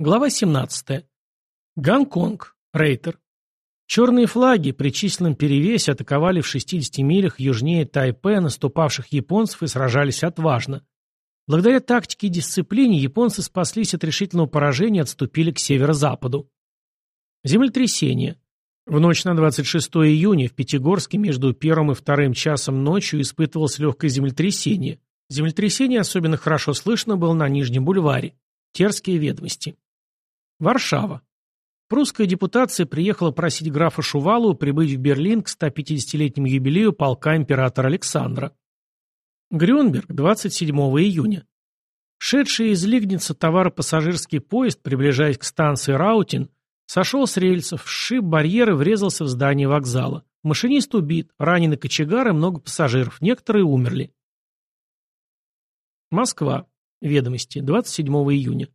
Глава 17. Гонконг. Рейтер. Черные флаги при численном перевесе атаковали в 60 милях южнее Тайпе наступавших японцев и сражались отважно. Благодаря тактике и дисциплине японцы спаслись от решительного поражения и отступили к северо-западу. Землетрясение. В ночь на 26 июня в Пятигорске между первым и вторым часом ночью испытывалось легкое землетрясение. Землетрясение особенно хорошо слышно было на Нижнем бульваре. Терские ведомости. Варшава. Прусская депутация приехала просить графа Шувалу прибыть в Берлин к 150-летнему юбилею полка императора Александра. Грюнберг, 27 июня. Шедший из Лигница товаропассажирский поезд, приближаясь к станции Раутин, сошел с рельсов, сшиб барьеры, врезался в здание вокзала. Машинист убит, ранены кочегары, много пассажиров, некоторые умерли. Москва. Ведомости. 27 июня.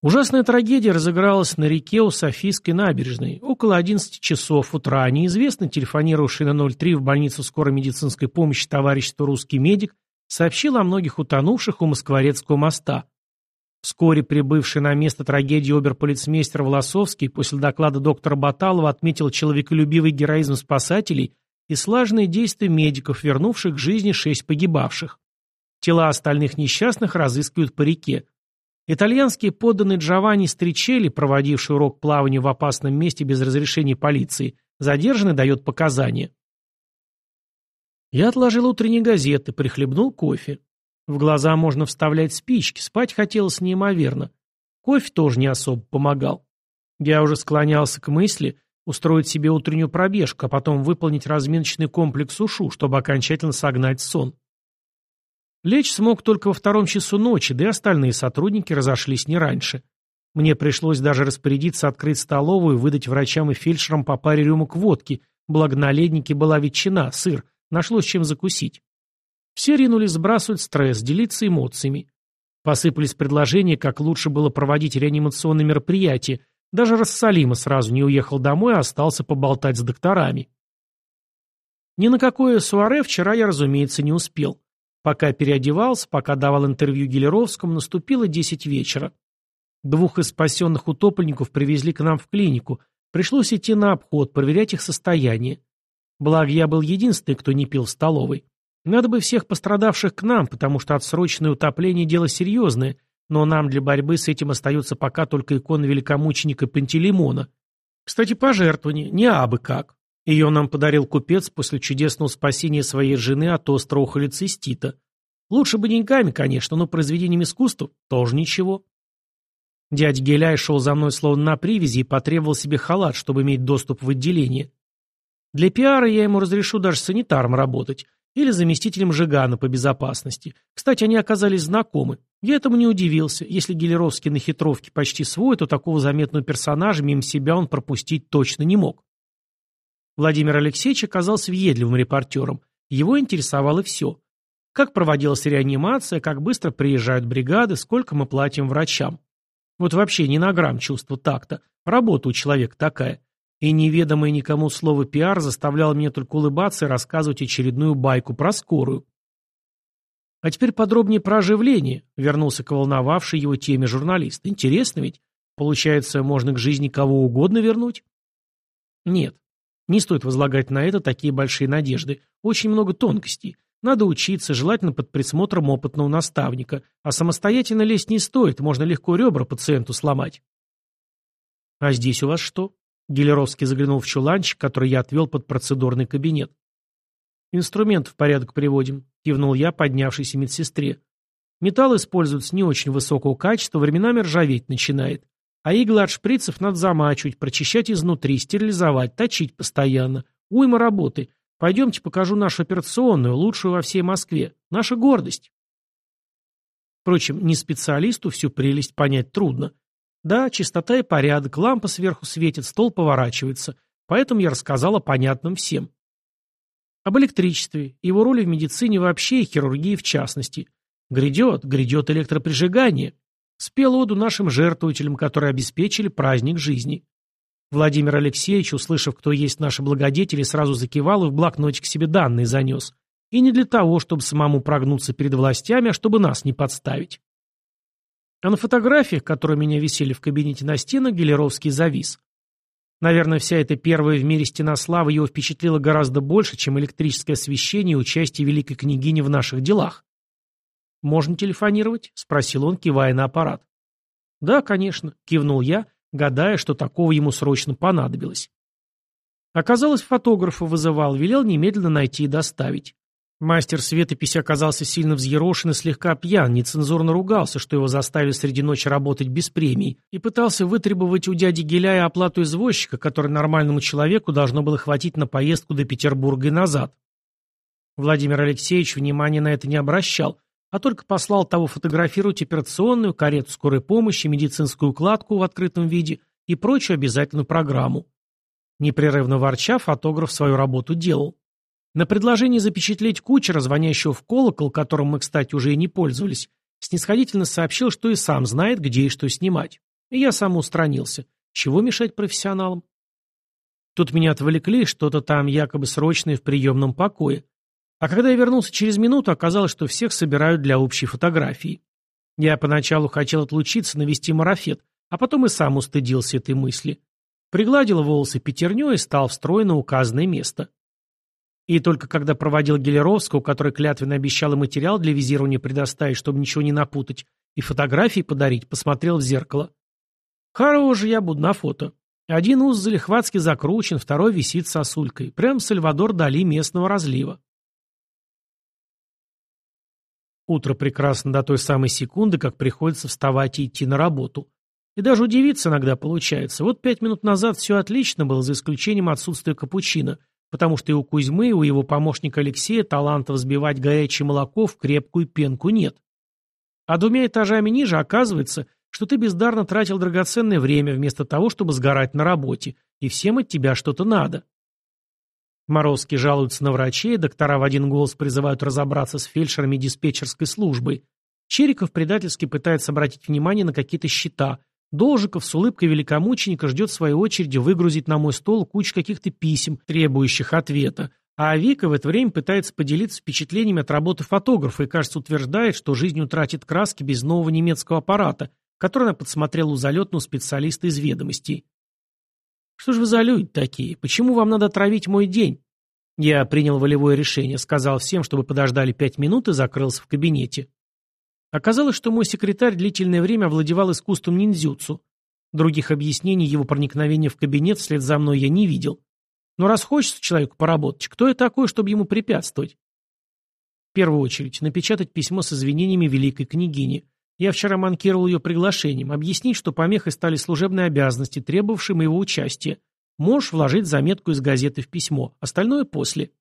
Ужасная трагедия разыгралась на реке у Софийской набережной. Около 11 часов утра неизвестный, телефонировавший на 03 в больницу скорой медицинской помощи товарищества «Русский медик», сообщил о многих утонувших у Москворецкого моста. Вскоре прибывший на место трагедии оберполицмейстер Волосовский после доклада доктора Баталова отметил человеколюбивый героизм спасателей и слаженные действия медиков, вернувших к жизни шесть погибавших. Тела остальных несчастных разыскивают по реке. Итальянский подданный Джованни Стричелли, проводивший урок плавания в опасном месте без разрешения полиции, задержанный дает показания. Я отложил утренние газеты, прихлебнул кофе. В глаза можно вставлять спички, спать хотелось неимоверно. Кофе тоже не особо помогал. Я уже склонялся к мысли устроить себе утреннюю пробежку, а потом выполнить разминочный комплекс ушу, чтобы окончательно согнать сон. Лечь смог только во втором часу ночи, да и остальные сотрудники разошлись не раньше. Мне пришлось даже распорядиться открыть столовую и выдать врачам и фельдшерам по паре рюмок водки, благо на леднике была ветчина, сыр, нашлось чем закусить. Все ринулись сбрасывать стресс, делиться эмоциями. Посыпались предложения, как лучше было проводить реанимационные мероприятия. Даже Рассалима сразу не уехал домой, а остался поболтать с докторами. Ни на какое суаре вчера я, разумеется, не успел. Пока переодевался, пока давал интервью Гелеровскому, наступило десять вечера. Двух из спасенных утопленников привезли к нам в клинику. Пришлось идти на обход, проверять их состояние. Благо, я был единственный, кто не пил в столовой. Надо бы всех пострадавших к нам, потому что отсроченное утопление – дело серьезное, но нам для борьбы с этим остается пока только икона великомученика Пантелеймона. Кстати, пожертвование, не абы как. Ее нам подарил купец после чудесного спасения своей жены от острого холецистита. Лучше бы деньгами, конечно, но произведением искусства тоже ничего. Дядя Геляй шел за мной словно на привязи и потребовал себе халат, чтобы иметь доступ в отделение. Для пиара я ему разрешу даже санитаром работать или заместителем Жигана по безопасности. Кстати, они оказались знакомы. Я этому не удивился. Если Гелеровский на хитровке почти свой, то такого заметного персонажа мимо себя он пропустить точно не мог. Владимир Алексеевич оказался въедливым репортером. Его интересовало все. Как проводилась реанимация, как быстро приезжают бригады, сколько мы платим врачам. Вот вообще ни на грамм чувства такта. Работа у человека такая. И неведомое никому слово «пиар» заставляло меня только улыбаться и рассказывать очередную байку про скорую. А теперь подробнее про оживление, вернулся к волновавшей его теме журналист. Интересно ведь? Получается, можно к жизни кого угодно вернуть? Нет, не стоит возлагать на это такие большие надежды. Очень много тонкостей. Надо учиться, желательно под присмотром опытного наставника. А самостоятельно лезть не стоит, можно легко ребра пациенту сломать. «А здесь у вас что?» Гелеровский заглянул в чуланчик, который я отвел под процедурный кабинет. «Инструмент в порядок приводим», — кивнул я поднявшейся медсестре. «Металл используется не очень высокого качества, временами ржаветь начинает. А иглы от шприцев надо замачивать, прочищать изнутри, стерилизовать, точить постоянно. Уйма работы. Пойдемте покажу нашу операционную, лучшую во всей Москве. Наша гордость. Впрочем, не специалисту всю прелесть понять трудно. Да, чистота и порядок, лампа сверху светит, стол поворачивается. Поэтому я рассказал о понятном всем. Об электричестве, его роли в медицине вообще и хирургии в частности. Грядет, грядет электроприжигание. Спел оду нашим жертвователям, которые обеспечили праздник жизни. Владимир Алексеевич, услышав, кто есть наши благодетели, сразу закивал и в блокнотик себе данные занес. И не для того, чтобы самому прогнуться перед властями, а чтобы нас не подставить. А на фотографиях, которые меня висели в кабинете на стенах, Гелеровский завис. Наверное, вся эта первая в мире стена славы его впечатлила гораздо больше, чем электрическое освещение и участие великой княгини в наших делах. «Можно телефонировать?» — спросил он, кивая на аппарат. «Да, конечно», — кивнул я, гадая, что такого ему срочно понадобилось. Оказалось, фотографа вызывал, велел немедленно найти и доставить. Мастер светописи оказался сильно взъерошен и слегка пьян, нецензурно ругался, что его заставили среди ночи работать без премий, и пытался вытребовать у дяди Геляя оплату извозчика, которой нормальному человеку должно было хватить на поездку до Петербурга и назад. Владимир Алексеевич внимания на это не обращал, а только послал того фотографировать операционную, карету скорой помощи, медицинскую укладку в открытом виде и прочую обязательную программу. Непрерывно ворча, фотограф свою работу делал. На предложение запечатлеть кучера, звонящего в колокол, которым мы, кстати, уже и не пользовались, снисходительно сообщил, что и сам знает, где и что снимать. И я сам устранился. Чего мешать профессионалам? Тут меня отвлекли, что-то там якобы срочное в приемном покое. А когда я вернулся через минуту, оказалось, что всех собирают для общей фотографии. Я поначалу хотел отлучиться, навести марафет, а потом и сам устыдился этой мысли. Пригладил волосы пятерней и стал встроен на указанное место. И только когда проводил Гелеровского, который клятвенно обещал и материал для визирования предоставить, чтобы ничего не напутать, и фотографии подарить, посмотрел в зеркало. Хорош я буду на фото. Один уз залихватски закручен, второй висит сосулькой. Прям Сальвадор Дали местного разлива. Утро прекрасно до той самой секунды, как приходится вставать и идти на работу. И даже удивиться иногда получается. Вот пять минут назад все отлично было, за исключением отсутствия капучино, потому что и у Кузьмы, и у его помощника Алексея талантов взбивать горячее молоко в крепкую пенку нет. А двумя этажами ниже оказывается, что ты бездарно тратил драгоценное время вместо того, чтобы сгорать на работе, и всем от тебя что-то надо. Морозки жалуются на врачей, доктора в один голос призывают разобраться с фельдшерами диспетчерской службой. Чериков предательски пытается обратить внимание на какие-то счета, Должиков с улыбкой великомученика ждет своей очереди выгрузить на мой стол кучу каких-то писем, требующих ответа. А Вика в это время пытается поделиться впечатлениями от работы фотографа и, кажется, утверждает, что жизнь утратит краски без нового немецкого аппарата, который она подсмотрела у залетного специалиста из ведомостей. «Что же вы за люди такие? Почему вам надо отравить мой день?» Я принял волевое решение, сказал всем, чтобы подождали пять минут и закрылся в кабинете. Оказалось, что мой секретарь длительное время овладевал искусством ниндзюцу. Других объяснений его проникновения в кабинет вслед за мной я не видел. Но раз хочется человеку поработать, кто я такой, чтобы ему препятствовать? В первую очередь, напечатать письмо с извинениями великой княгини. Я вчера манкировал ее приглашением, объяснить, что помехой стали служебные обязанности, требовавшие моего участия. Можешь вложить заметку из газеты в письмо, остальное после.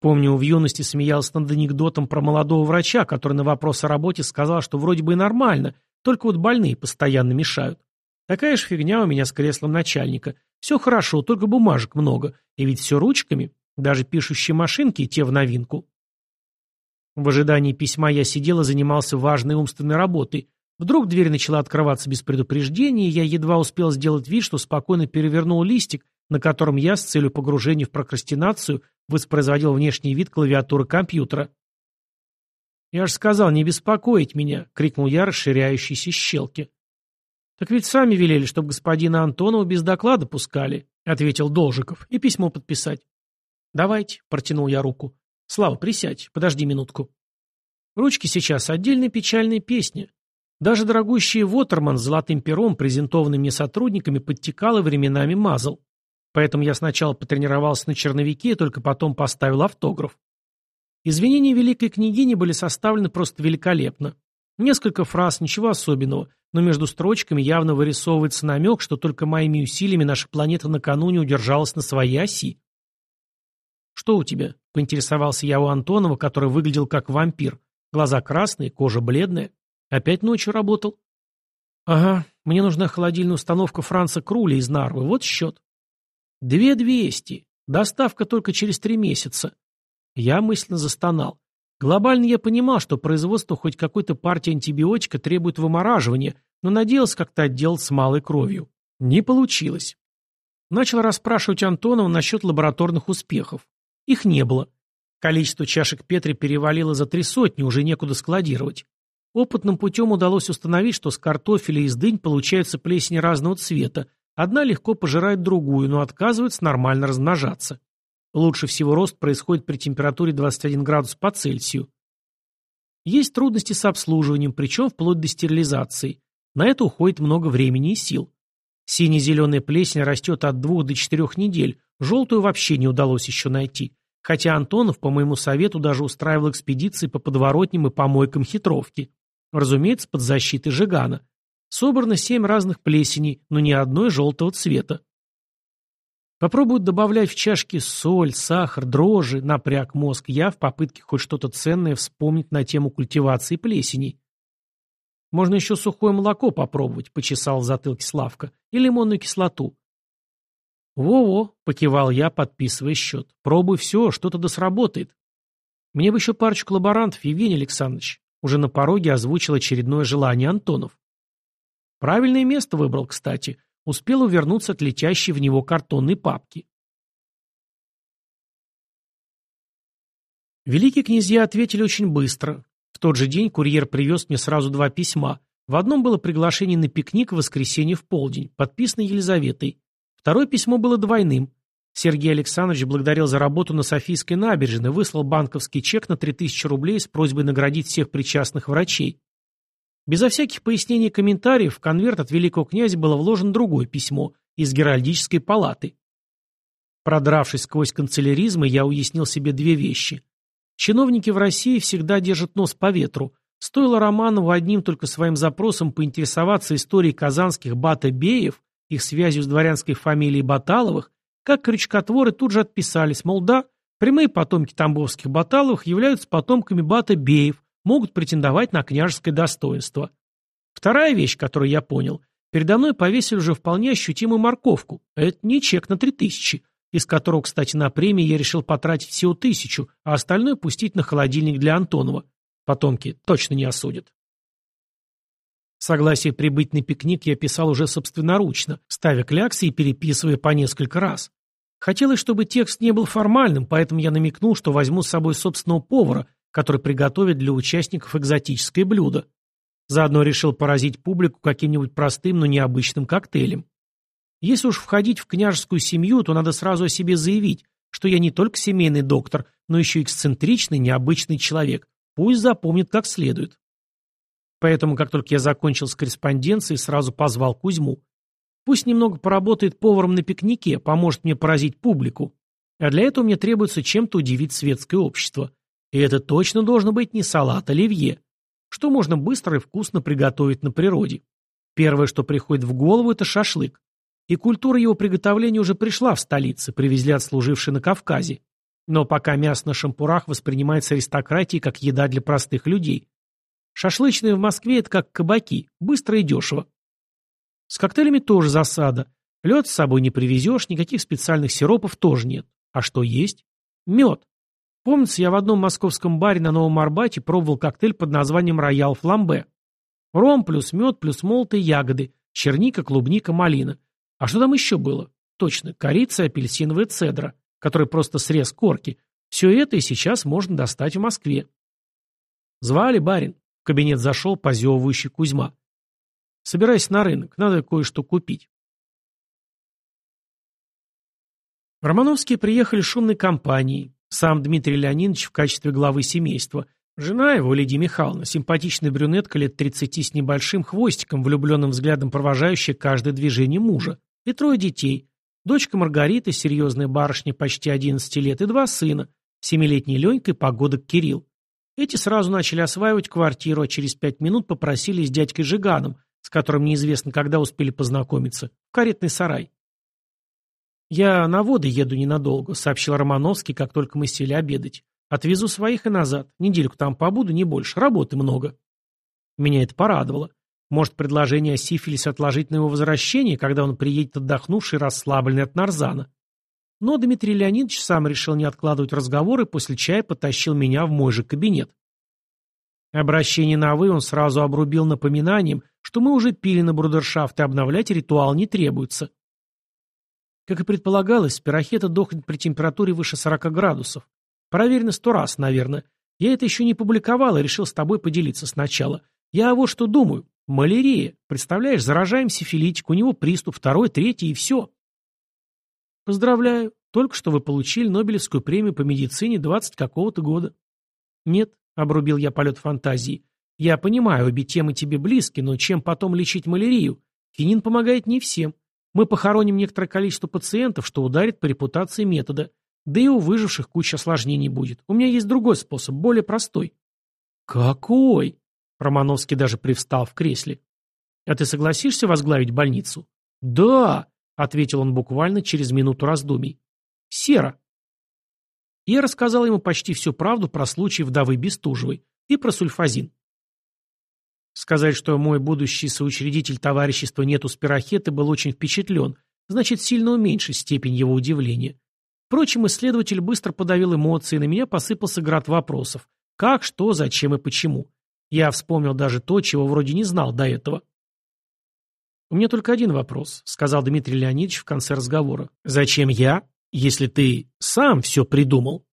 Помню, в юности смеялся над анекдотом про молодого врача, который на вопрос о работе сказал, что вроде бы и нормально, только вот больные постоянно мешают. Такая же фигня у меня с креслом начальника. Все хорошо, только бумажек много. И ведь все ручками. Даже пишущие машинки те в новинку. В ожидании письма я сидел и занимался важной умственной работой. Вдруг дверь начала открываться без предупреждения, и я едва успел сделать вид, что спокойно перевернул листик, на котором я с целью погружения в прокрастинацию воспроизводил внешний вид клавиатуры компьютера. «Я же сказал, не беспокоить меня!» — крикнул я расширяющейся щелки. «Так ведь сами велели, чтобы господина Антонова без доклада пускали», — ответил Должиков, — «и письмо подписать». «Давайте», — протянул я руку. «Слава, присядь, подожди минутку». Ручки сейчас отдельная печальная песня. Даже дорогущий Вотерман с золотым пером, презентованный мне сотрудниками, подтекал и временами мазал. Поэтому я сначала потренировался на черновике, только потом поставил автограф. Извинения великой княгини были составлены просто великолепно. Несколько фраз, ничего особенного, но между строчками явно вырисовывается намек, что только моими усилиями наша планета накануне удержалась на своей оси. «Что у тебя?» — поинтересовался я у Антонова, который выглядел как вампир. Глаза красные, кожа бледная. Опять ночью работал? «Ага, мне нужна холодильная установка Франца Круля из Нарвы. Вот счет». Две двести. Доставка только через три месяца. Я мысленно застонал. Глобально я понимал, что производство хоть какой-то партии антибиотика требует вымораживания, но надеялся как-то отделать с малой кровью. Не получилось. Начал расспрашивать Антонова насчет лабораторных успехов. Их не было. Количество чашек Петри перевалило за три сотни, уже некуда складировать. Опытным путем удалось установить, что с картофеля из дынь получаются плесени разного цвета. Одна легко пожирает другую, но отказывается нормально размножаться. Лучше всего рост происходит при температуре 21 градус по Цельсию. Есть трудности с обслуживанием, причем вплоть до стерилизации. На это уходит много времени и сил. Сине-зеленая плесень растет от двух до четырех недель, желтую вообще не удалось еще найти. Хотя Антонов, по моему совету, даже устраивал экспедиции по подворотням и помойкам хитровки. Разумеется, под защитой Жигана. Собрано семь разных плесеней, но ни одной желтого цвета. Попробуют добавлять в чашки соль, сахар, дрожжи, напряг мозг я в попытке хоть что-то ценное вспомнить на тему культивации плесеней. Можно еще сухое молоко попробовать, почесал в затылке Славка, и лимонную кислоту. «Во-во», — покивал я, подписывая счет. «Пробуй все, что-то да сработает». «Мне бы еще парочку лаборантов, Евгений Александрович». Уже на пороге озвучил очередное желание Антонов. Правильное место выбрал, кстати. Успел увернуться от летящей в него картонной папки. Великие князья ответили очень быстро. В тот же день курьер привез мне сразу два письма. В одном было приглашение на пикник в воскресенье в полдень, подписано Елизаветой. Второе письмо было двойным. Сергей Александрович благодарил за работу на Софийской набережной, выслал банковский чек на 3000 рублей с просьбой наградить всех причастных врачей. Безо всяких пояснений и комментариев в конверт от великого князя было вложено другое письмо из Геральдической палаты. Продравшись сквозь канцеляризмы, я уяснил себе две вещи. Чиновники в России всегда держат нос по ветру. Стоило Романову одним только своим запросом поинтересоваться историей казанских бата-беев, их связью с дворянской фамилией Баталовых, как крючкотворы тут же отписались, мол, да, прямые потомки тамбовских Баталовых являются потомками Бата-Беев, могут претендовать на княжеское достоинство. Вторая вещь, которую я понял, передо мной повесили уже вполне ощутимую морковку. Это не чек на три тысячи, из которого, кстати, на премии я решил потратить всего тысячу, а остальное пустить на холодильник для Антонова. Потомки точно не осудят. Согласие прибыть на пикник я писал уже собственноручно, ставя кляксы и переписывая по несколько раз. Хотелось, чтобы текст не был формальным, поэтому я намекнул, что возьму с собой собственного повара, который приготовит для участников экзотическое блюдо. Заодно решил поразить публику каким-нибудь простым, но необычным коктейлем. Если уж входить в княжескую семью, то надо сразу о себе заявить, что я не только семейный доктор, но еще эксцентричный, необычный человек. Пусть запомнит как следует. Поэтому, как только я закончил с корреспонденцией, сразу позвал Кузьму. Пусть немного поработает поваром на пикнике, поможет мне поразить публику. А для этого мне требуется чем-то удивить светское общество. И это точно должно быть не салат оливье. Что можно быстро и вкусно приготовить на природе. Первое, что приходит в голову, это шашлык. И культура его приготовления уже пришла в столице, привезли отслужившие на Кавказе. Но пока мясо на шампурах воспринимается аристократией как еда для простых людей. Шашлычные в Москве – это как кабаки, быстро и дешево. С коктейлями тоже засада. Лед с собой не привезешь, никаких специальных сиропов тоже нет. А что есть? Мед. Помнится, я в одном московском баре на Новом Арбате пробовал коктейль под названием «Роял Фламбе». Ром плюс мед плюс молотые ягоды, черника, клубника, малина. А что там еще было? Точно, корица, апельсиновая цедра, который просто срез корки. Все это и сейчас можно достать в Москве. Звали барин. В кабинет зашел позевывающий Кузьма. «Собирайся на рынок, надо кое-что купить». Романовские приехали шумной компанией. Сам Дмитрий Леонидович в качестве главы семейства. Жена его, Лидия Михайловна, симпатичная брюнетка лет 30 с небольшим хвостиком, влюбленным взглядом провожающая каждое движение мужа. И трое детей. Дочка Маргарита, серьезная барышня почти 11 лет, и два сына. Семилетний Ленька и погодок Кирилл. Эти сразу начали осваивать квартиру, а через пять минут попросили с дядькой Жиганом, с которым неизвестно когда успели познакомиться, в каретный сарай. «Я на воды еду ненадолго», — сообщил Романовский, как только мы сели обедать. «Отвезу своих и назад. Недельку там побуду, не больше. Работы много». Меня это порадовало. Может, предложение о сифилисе отложить на его возвращение, когда он приедет отдохнувший и расслабленный от нарзана. Но Дмитрий Леонидович сам решил не откладывать разговор и после чая потащил меня в мой же кабинет. Обращение на «вы» он сразу обрубил напоминанием, что мы уже пили на брудершафт и обновлять ритуал не требуется. Как и предполагалось, спирохета дохнет при температуре выше 40 градусов. Проверено сто раз, наверное. Я это еще не публиковал и решил с тобой поделиться сначала. Я вот что думаю. Малярия. Представляешь, заражаем сифилитик, у него приступ, второй, третий и все. Поздравляю. Только что вы получили Нобелевскую премию по медицине 20 какого-то года. Нет, обрубил я полет фантазии. Я понимаю, обе темы тебе близки, но чем потом лечить малярию? Хинин помогает не всем. Мы похороним некоторое количество пациентов, что ударит по репутации метода. Да и у выживших куча осложнений будет. У меня есть другой способ, более простой. Какой? Романовский даже привстал в кресле. А ты согласишься возглавить больницу? Да, ответил он буквально через минуту раздумий. Сера. Я рассказал ему почти всю правду про случай вдовы Бестужевой и про сульфазин. Сказать, что мой будущий соучредитель товарищества «Нету спирохеты» был очень впечатлен, значит сильно уменьшить степень его удивления. Впрочем, исследователь быстро подавил эмоции, и на меня посыпался град вопросов. Как, что, зачем и почему. Я вспомнил даже то, чего вроде не знал до этого. «У меня только один вопрос», — сказал Дмитрий Леонидович в конце разговора. «Зачем я, если ты сам все придумал?»